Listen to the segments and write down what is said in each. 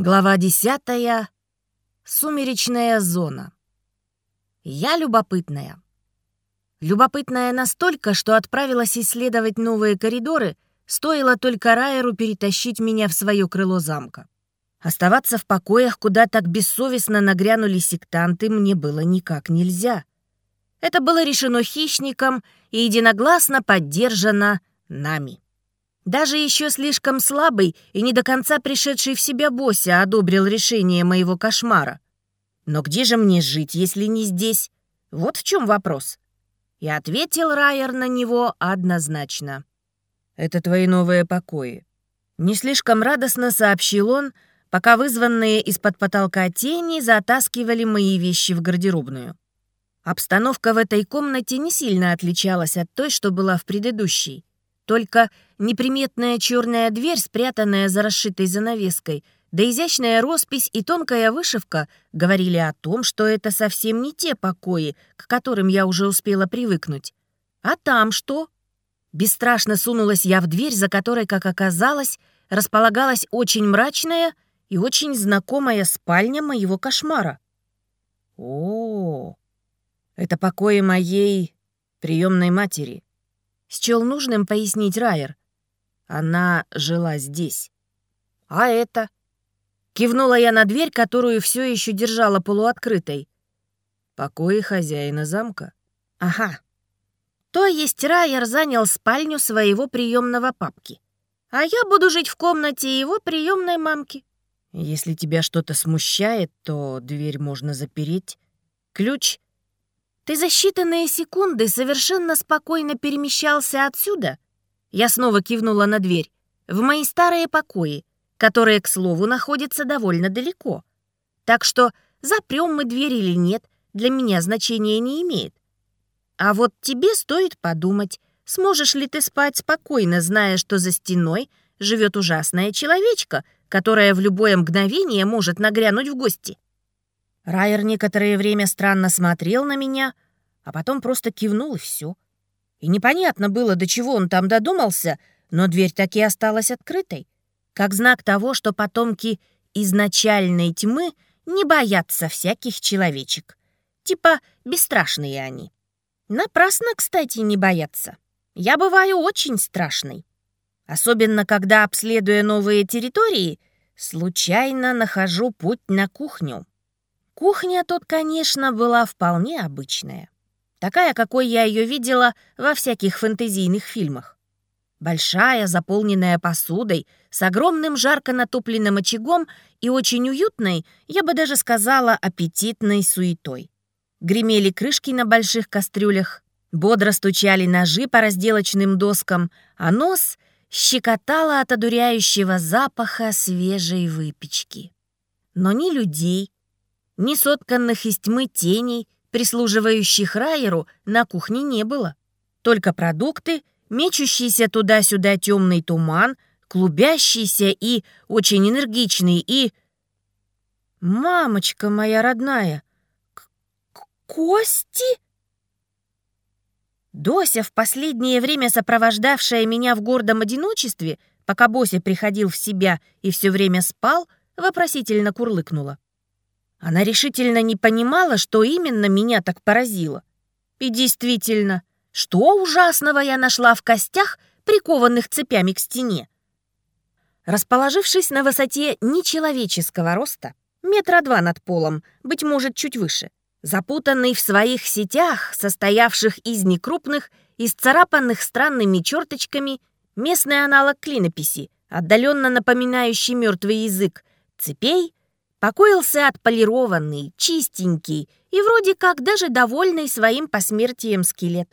Глава десятая. Сумеречная зона. Я любопытная. Любопытная настолько, что отправилась исследовать новые коридоры, стоило только Райеру перетащить меня в свое крыло замка. Оставаться в покоях, куда так бессовестно нагрянули сектанты, мне было никак нельзя. Это было решено хищником и единогласно поддержано нами. Даже еще слишком слабый и не до конца пришедший в себя Бося одобрил решение моего кошмара. Но где же мне жить, если не здесь? Вот в чем вопрос. И ответил Райер на него однозначно. «Это твои новые покои». Не слишком радостно сообщил он, пока вызванные из-под потолка тени затаскивали мои вещи в гардеробную. Обстановка в этой комнате не сильно отличалась от той, что была в предыдущей. Только неприметная черная дверь, спрятанная за расшитой занавеской, да изящная роспись и тонкая вышивка говорили о том, что это совсем не те покои, к которым я уже успела привыкнуть. А там что? Бесстрашно сунулась я в дверь, за которой, как оказалось, располагалась очень мрачная и очень знакомая спальня моего кошмара. О, это покои моей приемной матери счел нужным пояснить Райер. Она жила здесь. А это? Кивнула я на дверь, которую все еще держала полуоткрытой. Покои хозяина замка. Ага. То есть Райер занял спальню своего приемного папки. А я буду жить в комнате его приемной мамки. Если тебя что-то смущает, то дверь можно запереть. Ключ ты за считанные секунды совершенно спокойно перемещался отсюда? Я снова кивнула на дверь. В мои старые покои, которые, к слову, находятся довольно далеко. Так что запрем мы дверь или нет, для меня значения не имеет. А вот тебе стоит подумать, сможешь ли ты спать спокойно, зная, что за стеной живет ужасная человечка, которая в любое мгновение может нагрянуть в гости. Райер некоторое время странно смотрел на меня, а потом просто кивнул и все. И непонятно было, до чего он там додумался, но дверь таки осталась открытой, как знак того, что потомки изначальной тьмы не боятся всяких человечек. Типа бесстрашные они. Напрасно, кстати, не боятся. Я бываю очень страшной. Особенно, когда, обследуя новые территории, случайно нахожу путь на кухню. Кухня тут, конечно, была вполне обычная. Такая, какой я ее видела во всяких фэнтезийных фильмах. Большая, заполненная посудой, с огромным жарко натопленным очагом и очень уютной, я бы даже сказала, аппетитной суетой. Гремели крышки на больших кастрюлях, бодро стучали ножи по разделочным доскам, а нос щекотало от одуряющего запаха свежей выпечки. Но ни людей, ни сотканных из тьмы теней, прислуживающих Райеру, на кухне не было. Только продукты, мечущийся туда-сюда темный туман, клубящийся и очень энергичный, и... «Мамочка моя родная! К Кости?» Дося, в последнее время сопровождавшая меня в гордом одиночестве, пока Бося приходил в себя и все время спал, вопросительно курлыкнула. Она решительно не понимала, что именно меня так поразило. И действительно, что ужасного я нашла в костях, прикованных цепями к стене? Расположившись на высоте нечеловеческого роста, метра два над полом, быть может, чуть выше, запутанный в своих сетях, состоявших из некрупных, исцарапанных странными черточками, местный аналог клинописи, отдаленно напоминающий мертвый язык, цепей, покоился отполированный, чистенький и вроде как даже довольный своим посмертием скелет.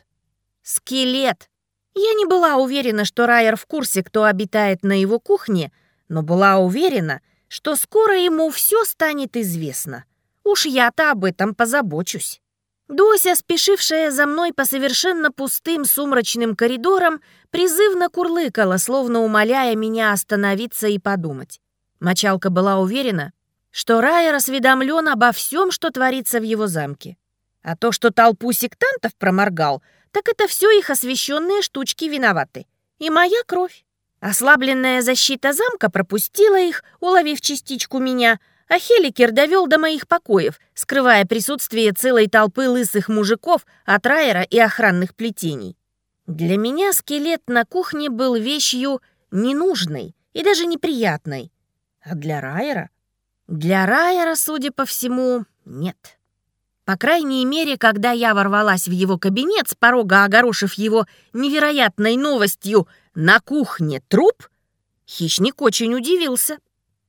Скелет! Я не была уверена, что Райер в курсе, кто обитает на его кухне, но была уверена, что скоро ему все станет известно. Уж я-то об этом позабочусь. Дося, спешившая за мной по совершенно пустым сумрачным коридорам, призывно курлыкала, словно умоляя меня остановиться и подумать. Мочалка была уверена, что Райер осведомлен обо всем, что творится в его замке. А то, что толпу сектантов проморгал, так это все их освещенные штучки виноваты. И моя кровь. Ослабленная защита замка пропустила их, уловив частичку меня, а Хеликер довел до моих покоев, скрывая присутствие целой толпы лысых мужиков от Райера и охранных плетений. Для меня скелет на кухне был вещью ненужной и даже неприятной. А для Райера? Для Райера, судя по всему, нет. По крайней мере, когда я ворвалась в его кабинет, с порога огорошив его невероятной новостью «на кухне труп», хищник очень удивился.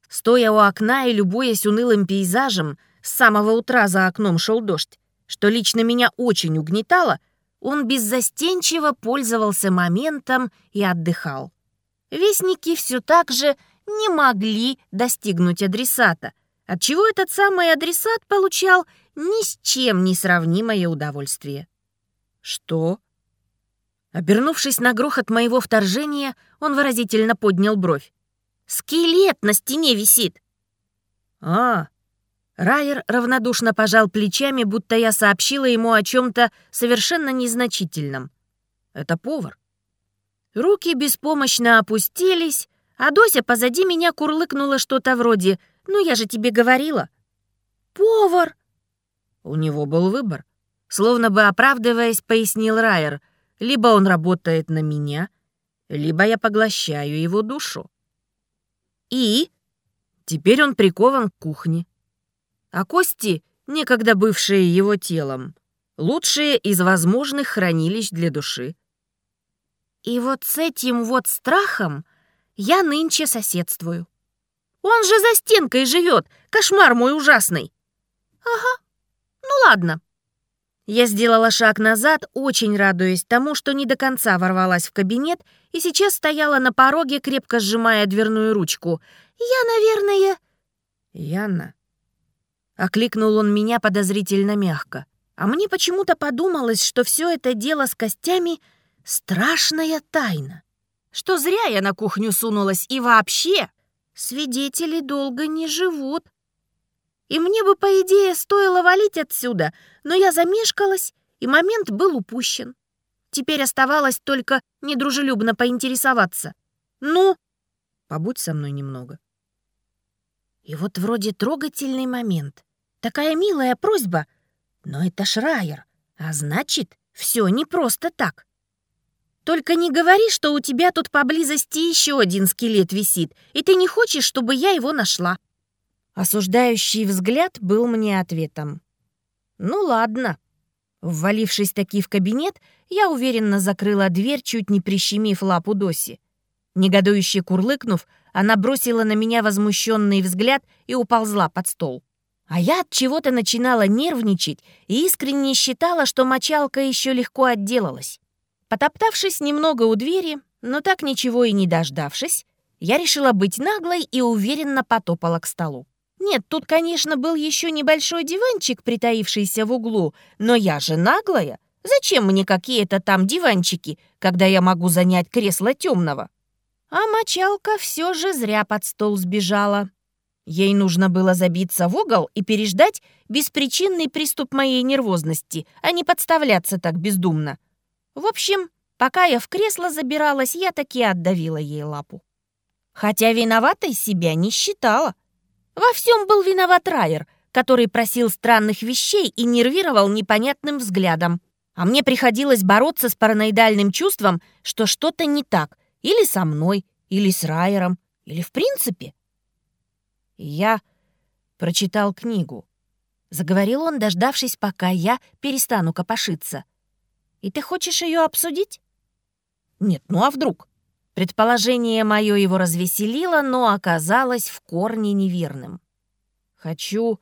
Стоя у окна и любуясь унылым пейзажем, с самого утра за окном шел дождь, что лично меня очень угнетало, он беззастенчиво пользовался моментом и отдыхал. Вестники все так же не могли достигнуть адресата, отчего этот самый адресат получал ни с чем не сравнимое удовольствие. «Что?» Обернувшись на грохот моего вторжения, он выразительно поднял бровь. «Скелет на стене висит!» «А, Райер равнодушно пожал плечами, будто я сообщила ему о чем-то совершенно незначительном. «Это повар». Руки беспомощно опустились, а Дося позади меня курлыкнула что-то вроде «Ну, я же тебе говорила». «Повар!» У него был выбор. Словно бы оправдываясь, пояснил Райер. Либо он работает на меня, либо я поглощаю его душу. И теперь он прикован к кухне а кости, некогда бывшие его телом, лучшие из возможных хранилищ для души. И вот с этим вот страхом я нынче соседствую. Он же за стенкой живет, кошмар мой ужасный. Ага, ну ладно. Я сделала шаг назад, очень радуясь тому, что не до конца ворвалась в кабинет и сейчас стояла на пороге, крепко сжимая дверную ручку. Я, наверное... Яна, Окликнул он меня подозрительно мягко. А мне почему-то подумалось, что все это дело с костями — страшная тайна. Что зря я на кухню сунулась и вообще свидетели долго не живут. И мне бы, по идее, стоило валить отсюда, но я замешкалась, и момент был упущен. Теперь оставалось только недружелюбно поинтересоваться. «Ну, побудь со мной немного». И вот вроде трогательный момент. Такая милая просьба. Но это Шрайер, а значит, все не просто так. Только не говори, что у тебя тут поблизости еще один скелет висит, и ты не хочешь, чтобы я его нашла. Осуждающий взгляд был мне ответом. Ну ладно. Ввалившись таки в кабинет, я уверенно закрыла дверь, чуть не прищемив лапу Доси. Негодующе курлыкнув, она бросила на меня возмущенный взгляд и уползла под стол. А я от чего-то начинала нервничать и искренне считала, что мочалка еще легко отделалась. Потоптавшись немного у двери, но так ничего и не дождавшись, я решила быть наглой и уверенно потопала к столу. Нет, тут, конечно, был еще небольшой диванчик, притаившийся в углу, но я же наглая. Зачем мне какие-то там диванчики, когда я могу занять кресло темного? А мочалка все же зря под стол сбежала. Ей нужно было забиться в угол и переждать беспричинный приступ моей нервозности, а не подставляться так бездумно. В общем, пока я в кресло забиралась, я таки отдавила ей лапу. Хотя виноватой себя не считала. Во всем был виноват Райер, который просил странных вещей и нервировал непонятным взглядом. А мне приходилось бороться с параноидальным чувством, что что-то не так, или со мной, или с Райером, или в принципе. Я прочитал книгу. Заговорил он, дождавшись, пока я перестану копошиться. И ты хочешь ее обсудить? Нет, ну а вдруг? Предположение мое его развеселило, но оказалось в корне неверным. Хочу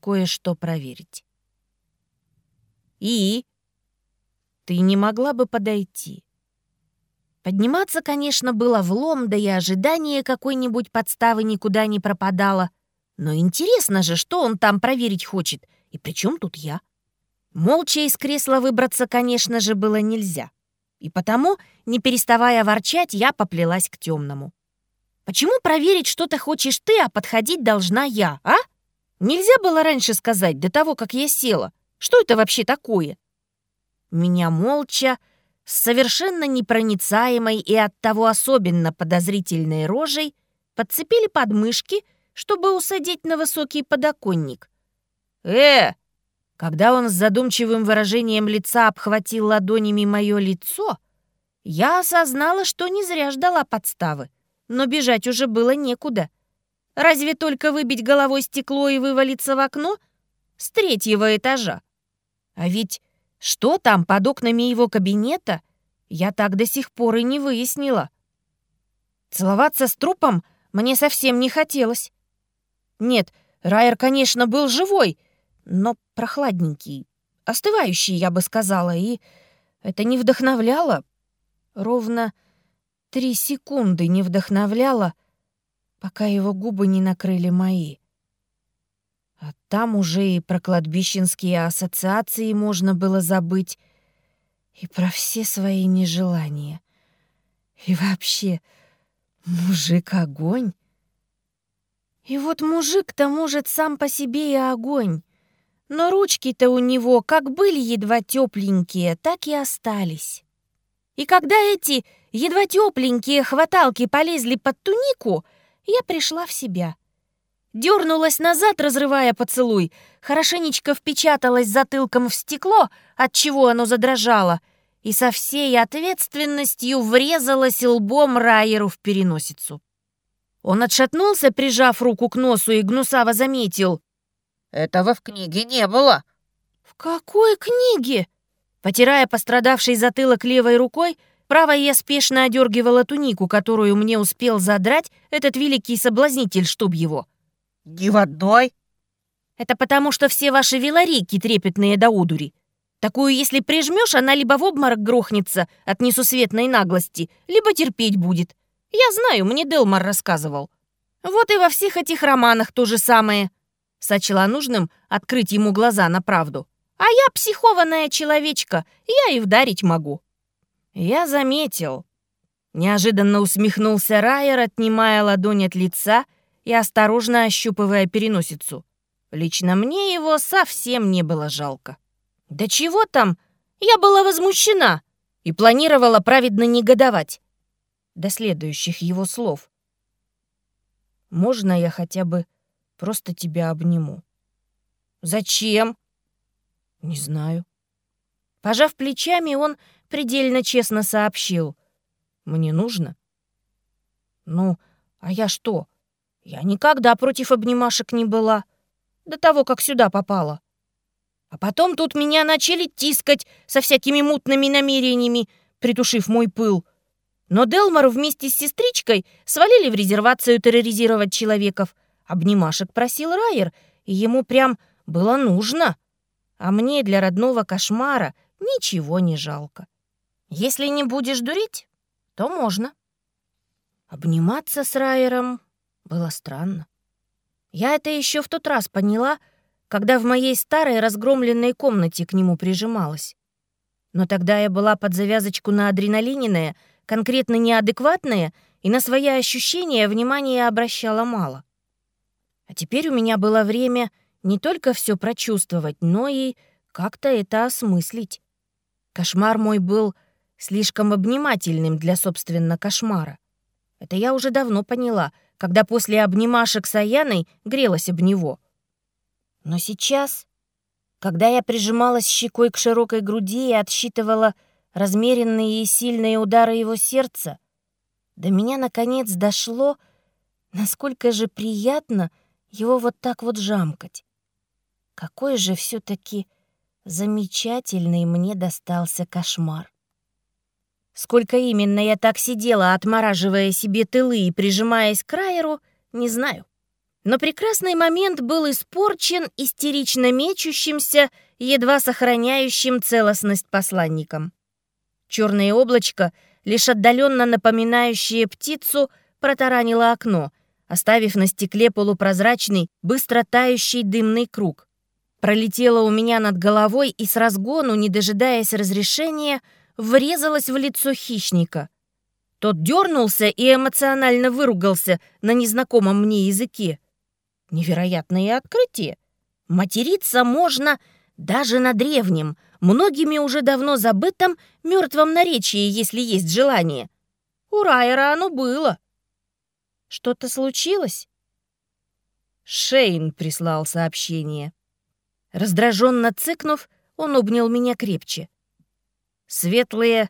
кое-что проверить. И? Ты не могла бы подойти? Подниматься, конечно, было влом, да и ожидание какой-нибудь подставы никуда не пропадало. Но интересно же, что он там проверить хочет, и при чем тут я? Молча из кресла выбраться, конечно же, было нельзя. И потому, не переставая ворчать, я поплелась к темному. Почему проверить, что ты хочешь ты, а подходить должна я, а? Нельзя было раньше сказать, до того, как я села. Что это вообще такое? Меня молча, с совершенно непроницаемой и оттого особенно подозрительной рожей подцепили подмышки, чтобы усадить на высокий подоконник. «Э!» Когда он с задумчивым выражением лица обхватил ладонями мое лицо, я осознала, что не зря ждала подставы, но бежать уже было некуда. Разве только выбить головой стекло и вывалиться в окно с третьего этажа? А ведь что там под окнами его кабинета, я так до сих пор и не выяснила. Целоваться с трупом мне совсем не хотелось. Нет, Райер, конечно, был живой, но прохладненький, остывающий, я бы сказала, и это не вдохновляло. Ровно три секунды не вдохновляло, пока его губы не накрыли мои. А там уже и про кладбищенские ассоциации можно было забыть, и про все свои нежелания. И вообще, мужик — огонь. И вот мужик-то, может, сам по себе и огонь. Но ручки-то у него как были едва тепленькие, так и остались. И когда эти едва тепленькие хваталки полезли под тунику, я пришла в себя. Дернулась назад, разрывая поцелуй, хорошенечко впечаталась затылком в стекло, от чего оно задрожало, и со всей ответственностью врезалась лбом Райеру в переносицу. Он отшатнулся, прижав руку к носу, и гнусаво заметил. «Этого в книге не было». «В какой книге?» Потирая пострадавший затылок левой рукой, правой я спешно одергивала тунику, которую мне успел задрать этот великий соблазнитель, чтоб его. «Ни в одной». «Это потому, что все ваши велорейки трепетные до удури. Такую, если прижмешь, она либо в обморок грохнется от несусветной наглости, либо терпеть будет. Я знаю, мне Делмар рассказывал. Вот и во всех этих романах то же самое». Сочла нужным открыть ему глаза на правду. «А я психованная человечка, я и вдарить могу». «Я заметил». Неожиданно усмехнулся Райер, отнимая ладонь от лица и осторожно ощупывая переносицу. Лично мне его совсем не было жалко. Да чего там? Я была возмущена и планировала праведно негодовать. До следующих его слов. «Можно я хотя бы просто тебя обниму?» «Зачем?» «Не знаю». Пожав плечами, он предельно честно сообщил. «Мне нужно?» «Ну, а я что? Я никогда против обнимашек не была. До того, как сюда попала. А потом тут меня начали тискать со всякими мутными намерениями, притушив мой пыл. Но Делмар вместе с сестричкой свалили в резервацию терроризировать человеков. Обнимашек просил Райер, и ему прям было нужно. А мне для родного кошмара ничего не жалко. Если не будешь дурить, то можно. Обниматься с Райером было странно. Я это еще в тот раз поняла, когда в моей старой разгромленной комнате к нему прижималась. Но тогда я была под завязочку на адреналининая, конкретно неадекватная, и на свои ощущения внимания обращала мало. А теперь у меня было время не только все прочувствовать, но и как-то это осмыслить. Кошмар мой был слишком обнимательным для, собственно, кошмара. Это я уже давно поняла — когда после обнимашек с Аяной грелась об него. Но сейчас, когда я прижималась щекой к широкой груди и отсчитывала размеренные и сильные удары его сердца, до меня наконец дошло, насколько же приятно его вот так вот жамкать. Какой же все таки замечательный мне достался кошмар. Сколько именно я так сидела, отмораживая себе тылы и прижимаясь к Райеру, не знаю. Но прекрасный момент был испорчен истерично мечущимся, едва сохраняющим целостность посланником. Черное облачко, лишь отдаленно напоминающее птицу, протаранило окно, оставив на стекле полупрозрачный, быстро тающий дымный круг. Пролетело у меня над головой и с разгону, не дожидаясь разрешения, врезалась в лицо хищника. Тот дернулся и эмоционально выругался на незнакомом мне языке. Невероятное открытие. Материться можно Даже на древнем, многими уже давно забытом мертвом наречии, если есть желание. У Райера оно было. Что-то случилось? Шейн прислал сообщение. Раздраженно цыкнув, он обнял меня крепче. Светлые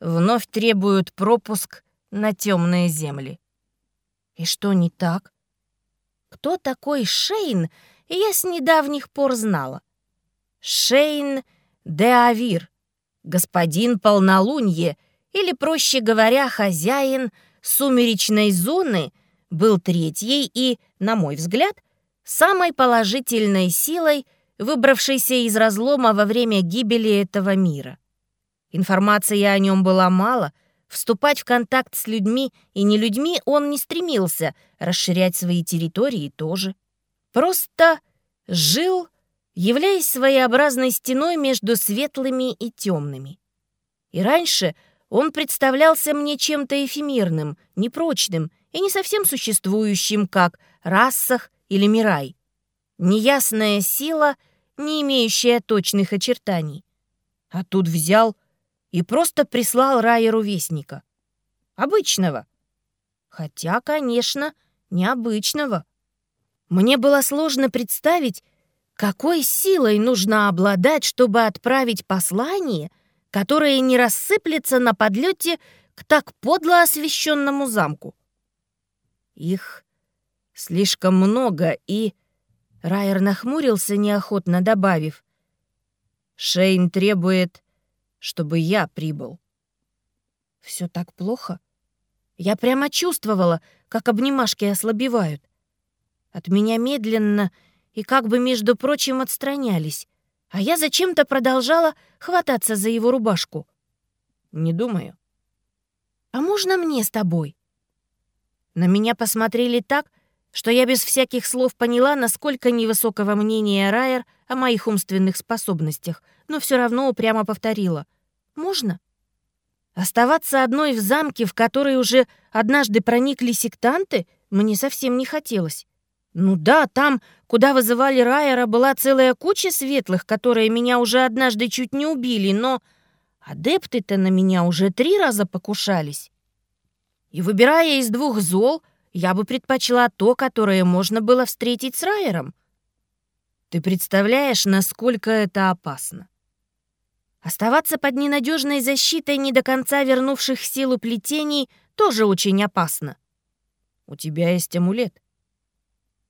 вновь требуют пропуск на темные земли. И что не так? Кто такой Шейн, я с недавних пор знала. Шейн де Авир, господин полнолунье, или, проще говоря, хозяин сумеречной зоны, был третьей и, на мой взгляд, самой положительной силой, выбравшейся из разлома во время гибели этого мира. Информации о нем было мало, вступать в контакт с людьми и не людьми он не стремился, расширять свои территории тоже. Просто жил, являясь своеобразной стеной между светлыми и темными. И раньше он представлялся мне чем-то эфемерным, непрочным и не совсем существующим, как расах или мирай. Неясная сила, не имеющая точных очертаний. А тут взял и просто прислал Райеру вестника. Обычного. Хотя, конечно, необычного. Мне было сложно представить, какой силой нужно обладать, чтобы отправить послание, которое не рассыплется на подлете к так подло освещенному замку. Их слишком много, и... Райер нахмурился, неохотно добавив. Шейн требует чтобы я прибыл. Все так плохо? Я прямо чувствовала, как обнимашки ослабевают. От меня медленно и как бы, между прочим, отстранялись, а я зачем-то продолжала хвататься за его рубашку. Не думаю. «А можно мне с тобой?» На меня посмотрели так, что я без всяких слов поняла, насколько невысокого мнения Райер о моих умственных способностях, но все равно упрямо повторила. «Можно?» Оставаться одной в замке, в который уже однажды проникли сектанты, мне совсем не хотелось. Ну да, там, куда вызывали Райера, была целая куча светлых, которые меня уже однажды чуть не убили, но адепты-то на меня уже три раза покушались. И выбирая из двух зол, я бы предпочла то, которое можно было встретить с Райером. Ты представляешь, насколько это опасно? Оставаться под ненадежной защитой не до конца вернувших силу плетений тоже очень опасно. У тебя есть амулет.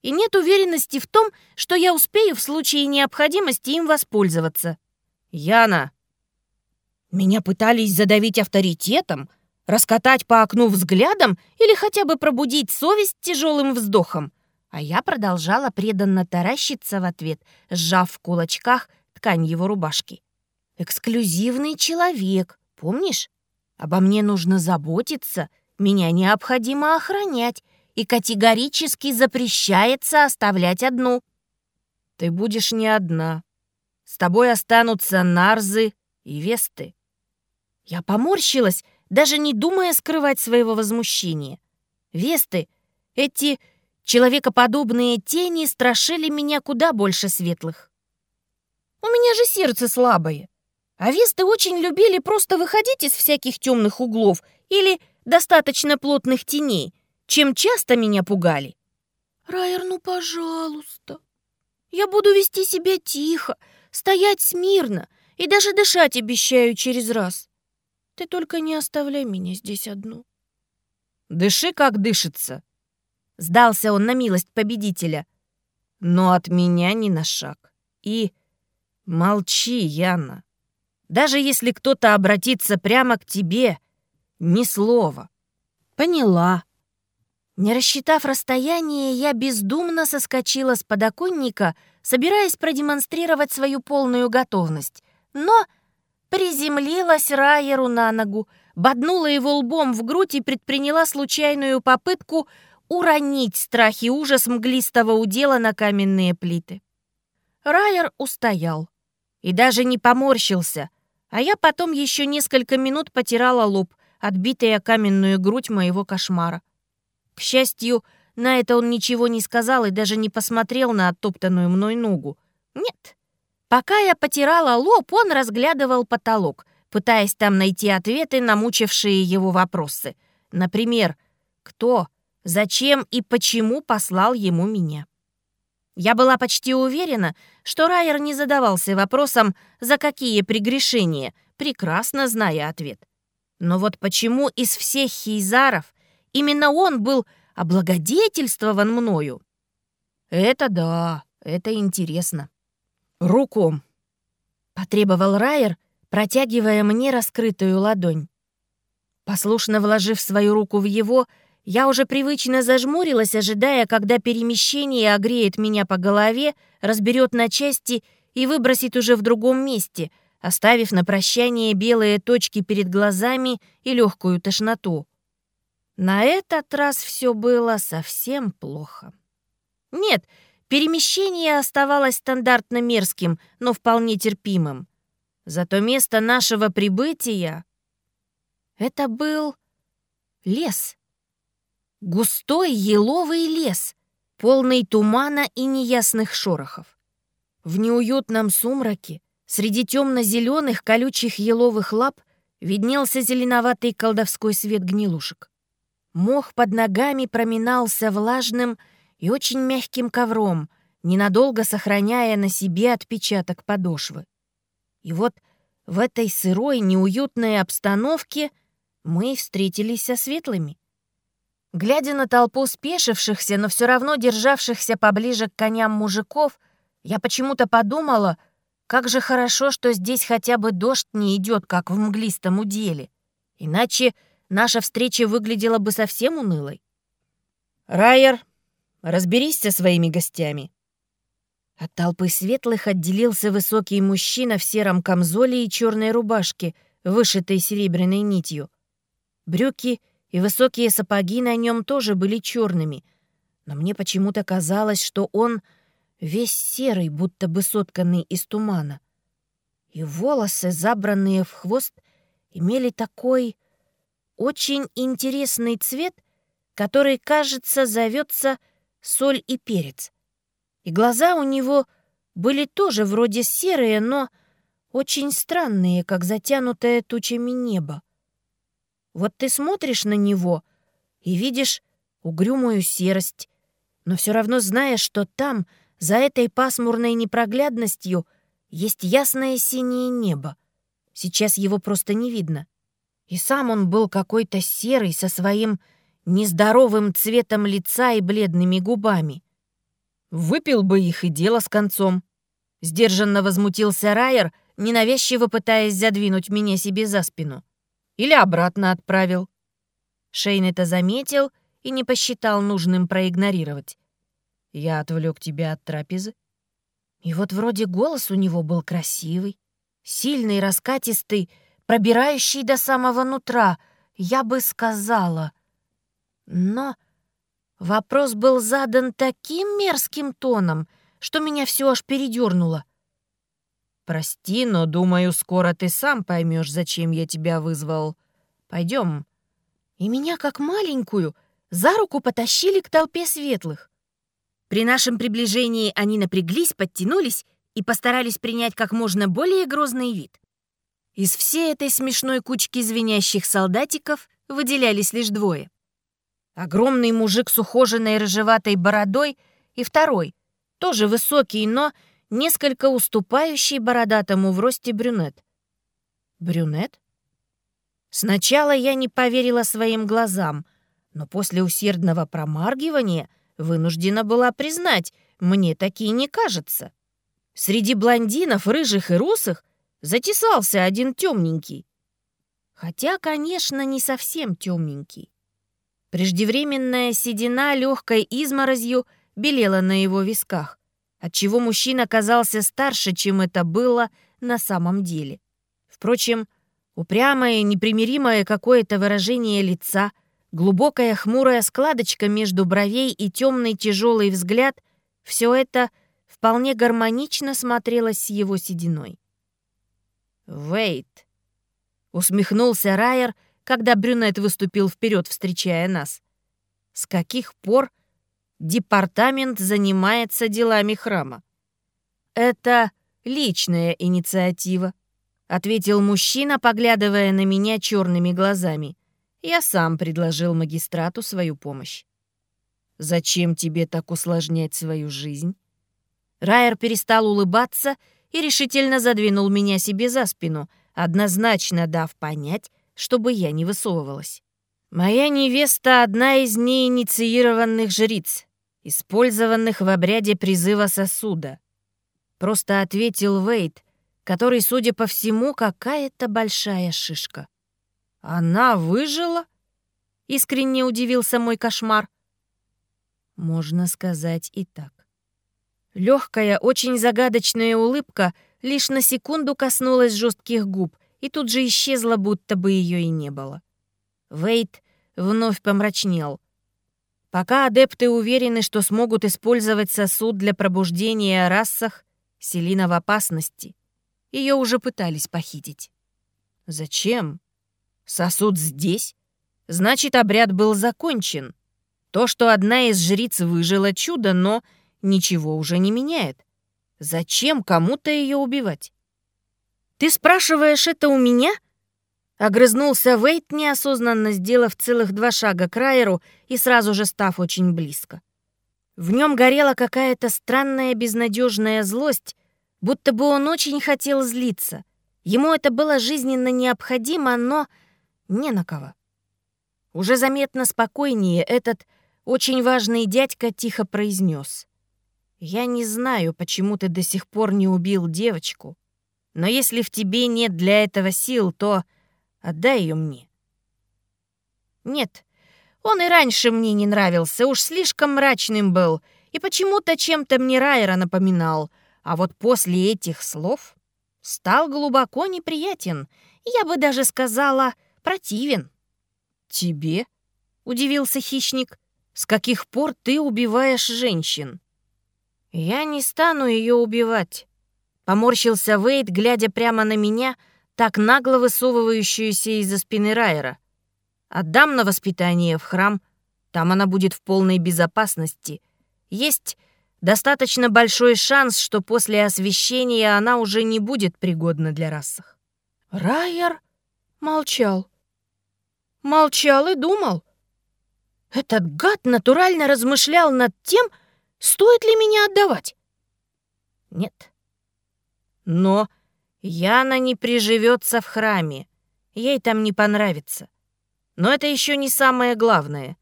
И нет уверенности в том, что я успею в случае необходимости им воспользоваться. Яна! Меня пытались задавить авторитетом — Раскатать по окну взглядом или хотя бы пробудить совесть тяжелым вздохом? А я продолжала преданно таращиться в ответ, сжав в кулачках ткань его рубашки. «Эксклюзивный человек, помнишь? Обо мне нужно заботиться, меня необходимо охранять, и категорически запрещается оставлять одну. Ты будешь не одна. С тобой останутся нарзы и весты». Я поморщилась, даже не думая скрывать своего возмущения. Весты, эти человекоподобные тени страшили меня куда больше светлых. У меня же сердце слабое. А весты очень любили просто выходить из всяких темных углов или достаточно плотных теней, чем часто меня пугали. «Райер, ну, пожалуйста. Я буду вести себя тихо, стоять смирно и даже дышать обещаю через раз. Ты только не оставляй меня здесь одну. Дыши, как дышится. Сдался он на милость победителя. Но от меня ни на шаг. И молчи, Яна. Даже если кто-то обратится прямо к тебе, ни слова. Поняла. Не рассчитав расстояние, я бездумно соскочила с подоконника, собираясь продемонстрировать свою полную готовность. Но приземлилась Райеру на ногу, боднула его лбом в грудь и предприняла случайную попытку уронить страх и ужас мглистого удела на каменные плиты. Райер устоял и даже не поморщился, а я потом еще несколько минут потирала лоб, отбитая каменную грудь моего кошмара. К счастью, на это он ничего не сказал и даже не посмотрел на оттоптанную мной ногу. Нет, Пока я потирала лоб, он разглядывал потолок, пытаясь там найти ответы на мучившие его вопросы. Например, кто, зачем и почему послал ему меня. Я была почти уверена, что Райер не задавался вопросом, за какие прегрешения, прекрасно зная ответ. Но вот почему из всех хейзаров именно он был облагодетельствован мною? Это да, это интересно. Руком. Потребовал Райер, протягивая мне раскрытую ладонь. Послушно вложив свою руку в его, я уже привычно зажмурилась, ожидая, когда перемещение огреет меня по голове, разберет на части и выбросит уже в другом месте, оставив на прощание белые точки перед глазами и легкую тошноту. На этот раз все было совсем плохо. Нет, перемещение оставалось стандартно мерзким, но вполне терпимым. Зато место нашего прибытия — это был лес. Густой еловый лес, полный тумана и неясных шорохов. В неуютном сумраке, среди темно-зеленых колючих еловых лап, виднелся зеленоватый колдовской свет гнилушек. Мох под ногами проминался влажным и очень мягким ковром, ненадолго сохраняя на себе отпечаток подошвы. И вот в этой сырой, неуютной обстановке мы встретились со светлыми. Глядя на толпу спешившихся, но все равно державшихся поближе к коням мужиков, я почему-то подумала, как же хорошо, что здесь хотя бы дождь не идет, как в мглистом уделе. Иначе наша встреча выглядела бы совсем унылой. «Райер, разберись со своими гостями». От толпы светлых отделился высокий мужчина в сером камзоле и черной рубашке, вышитой серебряной нитью. Брюки — и высокие сапоги на нем тоже были черными, но мне почему-то казалось, что он весь серый, будто бы сотканный из тумана. И волосы, забранные в хвост, имели такой очень интересный цвет, который, кажется, зовется соль и перец. И глаза у него были тоже вроде серые, но очень странные, как затянутое тучами небо. Вот ты смотришь на него и видишь угрюмую серость, но все равно знаешь, что там, за этой пасмурной непроглядностью, есть ясное синее небо. Сейчас его просто не видно. И сам он был какой-то серый со своим нездоровым цветом лица и бледными губами. Выпил бы их и дело с концом. Сдержанно возмутился Райер, ненавязчиво пытаясь задвинуть меня себе за спину. Или обратно отправил. Шейн это заметил и не посчитал нужным проигнорировать. Я отвлек тебя от трапезы. И вот вроде голос у него был красивый, сильный, раскатистый, пробирающий до самого нутра, я бы сказала. Но вопрос был задан таким мерзким тоном, что меня все аж передернуло. «Прости, но, думаю, скоро ты сам поймешь, зачем я тебя вызвал. Пойдем». И меня, как маленькую, за руку потащили к толпе светлых. При нашем приближении они напряглись, подтянулись и постарались принять как можно более грозный вид. Из всей этой смешной кучки звенящих солдатиков выделялись лишь двое. Огромный мужик с ухоженной рыжеватой бородой и второй, тоже высокий, но несколько уступающий бородатому в росте брюнет. Брюнет? Сначала я не поверила своим глазам, но после усердного промаргивания вынуждена была признать, мне такие не кажется. Среди блондинов, рыжих и русых затесался один темненький. Хотя, конечно, не совсем темненький. Преждевременная седина легкой изморозью белела на его висках отчего мужчина казался старше, чем это было на самом деле. Впрочем, упрямое, непримиримое какое-то выражение лица, глубокая хмурая складочка между бровей и темный тяжелый взгляд — все это вполне гармонично смотрелось с его сединой. «Вейт!» — усмехнулся Райер, когда брюнет выступил вперед, встречая нас. «С каких пор департамент занимается делами храма. Это личная инициатива», — ответил мужчина, поглядывая на меня черными глазами. Я сам предложил магистрату свою помощь. «Зачем тебе так усложнять свою жизнь?» Райер перестал улыбаться и решительно задвинул меня себе за спину, однозначно дав понять, чтобы я не высовывалась. «Моя невеста — одна из неинициированных жриц, использованных в обряде призыва сосуда», — просто ответил Вейт, который, судя по всему, какая-то большая шишка. «Она выжила?» — искренне удивился мой кошмар. Можно сказать и так. Легкая, очень загадочная улыбка лишь на секунду коснулась жестких губ и тут же исчезла, будто бы ее и не было. Вейт вновь помрачнел. Пока адепты уверены, что смогут использовать сосуд для пробуждения о расах, Селина в опасности. Ее уже пытались похитить. Зачем? Сосуд здесь? Значит, обряд был закончен. То, что одна из жриц выжила чудо, но ничего уже не меняет. Зачем кому-то ее убивать? «Ты спрашиваешь это у меня?» Огрызнулся Вейт, неосознанно сделав целых два шага к Райеру и сразу же став очень близко. В нем горела какая-то странная безнадежная злость, будто бы он очень хотел злиться. Ему это было жизненно необходимо, но не на кого. Уже заметно спокойнее этот очень важный дядька тихо произнес. «Я не знаю, почему ты до сих пор не убил девочку, но если в тебе нет для этого сил, то отдай ее мне». «Нет, он и раньше мне не нравился, уж слишком мрачным был, и почему-то чем-то мне Райера напоминал, а вот после этих слов стал глубоко неприятен, я бы даже сказала, противен». «Тебе?» — удивился хищник. «С каких пор ты убиваешь женщин?» «Я не стану ее убивать», — поморщился Вейд, глядя прямо на меня, так нагло высовывающуюся из-за спины Райера. «Отдам на воспитание в храм, там она будет в полной безопасности. Есть достаточно большой шанс, что после освещения она уже не будет пригодна для расах». Райер молчал. Молчал и думал. Этот гад натурально размышлял над тем, стоит ли меня отдавать. Нет. Но Яна не приживется в храме. Ей там не понравится. Но это еще не самое главное.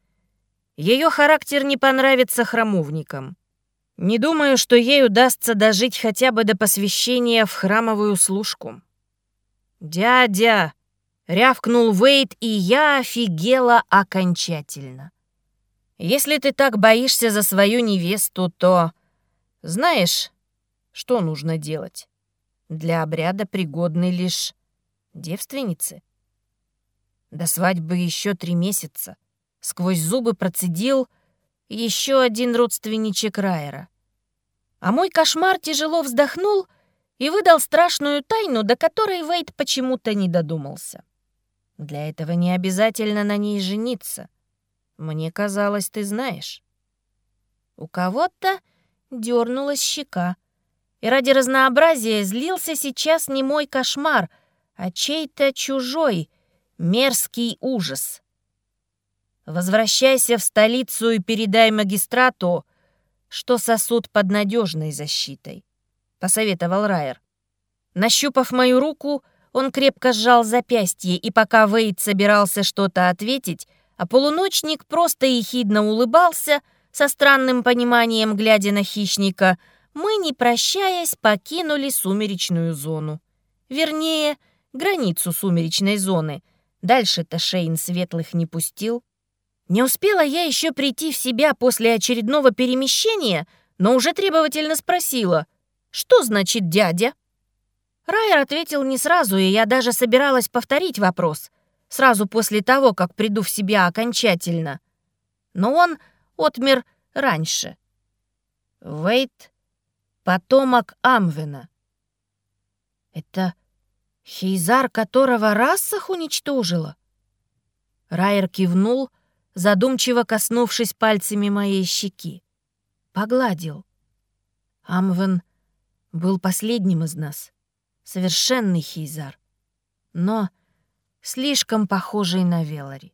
Ее характер не понравится храмовникам. Не думаю, что ей удастся дожить хотя бы до посвящения в храмовую служку. «Дядя!» Рявкнул Вейт, и я офигела окончательно. Если ты так боишься за свою невесту, то... Знаешь, что нужно делать? Для обряда пригодны лишь девственницы. До свадьбы еще три месяца. Сквозь зубы процедил еще один родственничек Райера. А мой кошмар тяжело вздохнул и выдал страшную тайну, до которой Вейт почему-то не додумался. Для этого не обязательно на ней жениться. Мне казалось, ты знаешь. У кого-то дернулась щека. И ради разнообразия злился сейчас не мой кошмар, а чей-то чужой, мерзкий ужас. Возвращайся в столицу и передай магистрату, что сосуд под надежной защитой, посоветовал Райер. Нащупав мою руку, он крепко сжал запястье, и пока Вейд собирался что-то ответить, а полуночник просто ехидно улыбался, со странным пониманием глядя на хищника, мы, не прощаясь, покинули сумеречную зону. Вернее, границу сумеречной зоны. Дальше-то Шейн светлых не пустил. Не успела я еще прийти в себя после очередного перемещения, но уже требовательно спросила, что значит дядя? Райер ответил не сразу, и я даже собиралась повторить вопрос, сразу после того, как приду в себя окончательно. Но он отмер раньше. Вейт — потомок Амвена. Это Хейзар, которого расах уничтожила? Райер кивнул, задумчиво коснувшись пальцами моей щеки. Погладил. Амвен был последним из нас, совершенный Хейзар, но слишком похожий на Велари.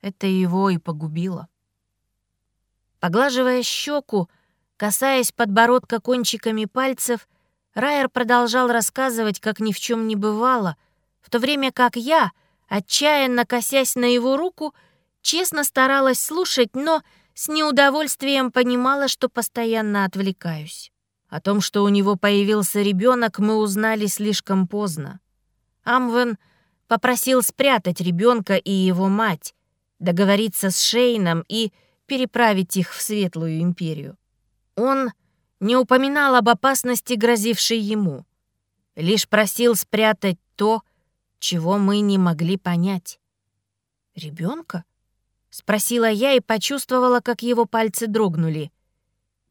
Это его и погубило. Поглаживая щеку, касаясь подбородка кончиками пальцев, Райер продолжал рассказывать, как ни в чем не бывало, в то время как я, отчаянно косясь на его руку, честно старалась слушать, но с неудовольствием понимала, что постоянно отвлекаюсь. О том, что у него появился ребенок, мы узнали слишком поздно. Амвен попросил спрятать ребенка и его мать, договориться с Шейном и переправить их в Светлую Империю. Он не упоминал об опасности, грозившей ему, лишь просил спрятать то, чего мы не могли понять. Ребенка? спросила я и почувствовала, как его пальцы дрогнули.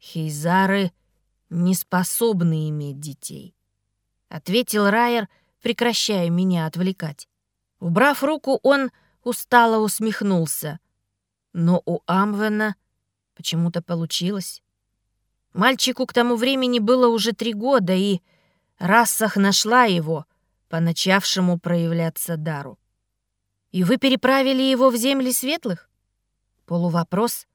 Хейзары не способны иметь детей, ответил Райер, прекращая меня отвлекать. Убрав руку, он устало усмехнулся. Но у Амвена почему-то получилось. Мальчику к тому времени было уже три года, и Рассах нашла его по начавшему проявляться дару. «И вы переправили его в земли светлых?» Полувопрос,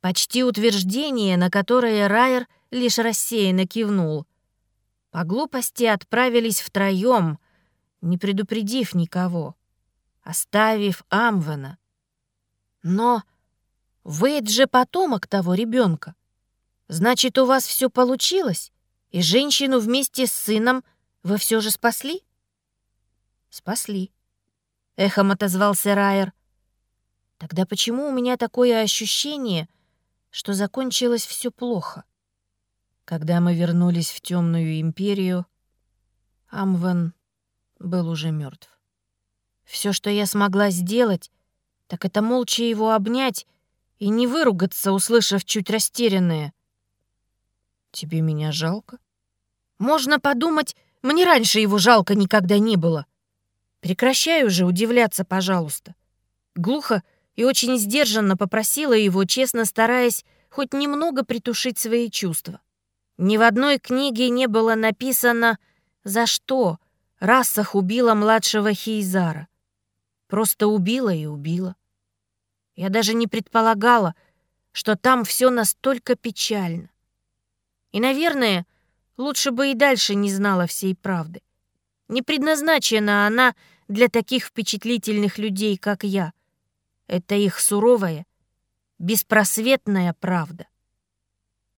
почти утверждение, на которое Райер лишь рассеянно кивнул. По глупости отправились втроем, не предупредив никого, оставив Амвена. Но Вейд же потомок того ребенка. Значит, у вас все получилось, и женщину вместе с сыном вы все же спасли? Спасли. Эхом отозвался Райер. Тогда почему у меня такое ощущение, что закончилось все плохо? Когда мы вернулись в темную империю, Амвен был уже мертв. Все, что я смогла сделать, так это молча его обнять и не выругаться, услышав чуть растерянное. «Тебе меня жалко?» «Можно подумать, мне раньше его жалко никогда не было. Прекращай уже удивляться, пожалуйста». Глухо и очень сдержанно попросила его, честно стараясь хоть немного притушить свои чувства. Ни в одной книге не было написано «За что?» Рассах убила младшего Хейзара. Просто убила и убила. Я даже не предполагала, что там все настолько печально. И, наверное, лучше бы и дальше не знала всей правды. Не предназначена она для таких впечатлительных людей, как я. Это их суровая, беспросветная правда.